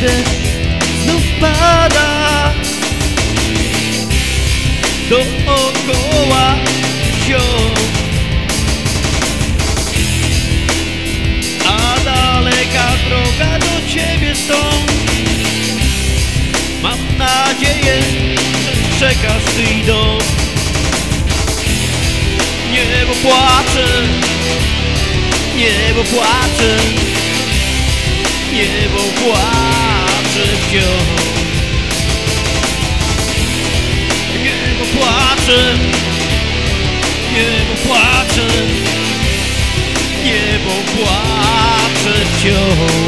Deszcz znów pada. Dookoła wciąż A daleka droga do ciebie stąd. Mam nadzieję, że czekasz ty dom. Niebo płacze, niebo płacze. Niebo płacze wciąż Niebo płacze. Niebo płacze. Niebo płacze Ciągle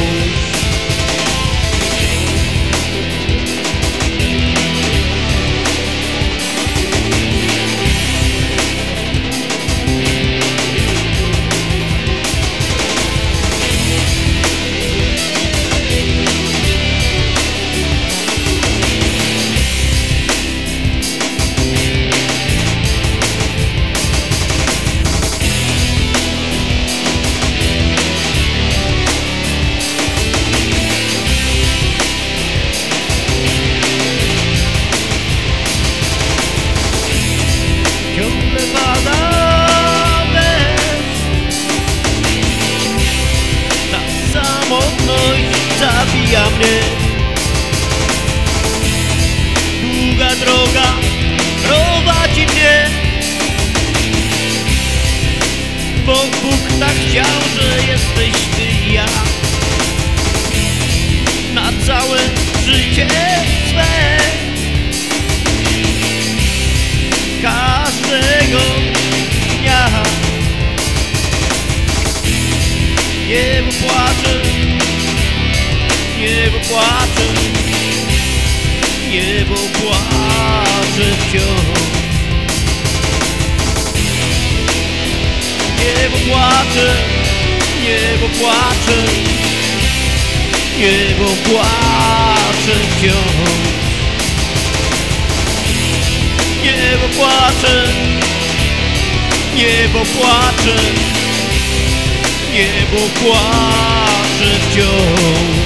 Bóg tak chciał, że jesteś ty i ja. Na całe życie swe. Każdego dnia. Niebo płacze, niebo płacze Niebo płacze wciąż płacze, niebo płacze Niebo płacze wciąż Niebo płacze, niebo płacze, niebo płacze wciąż.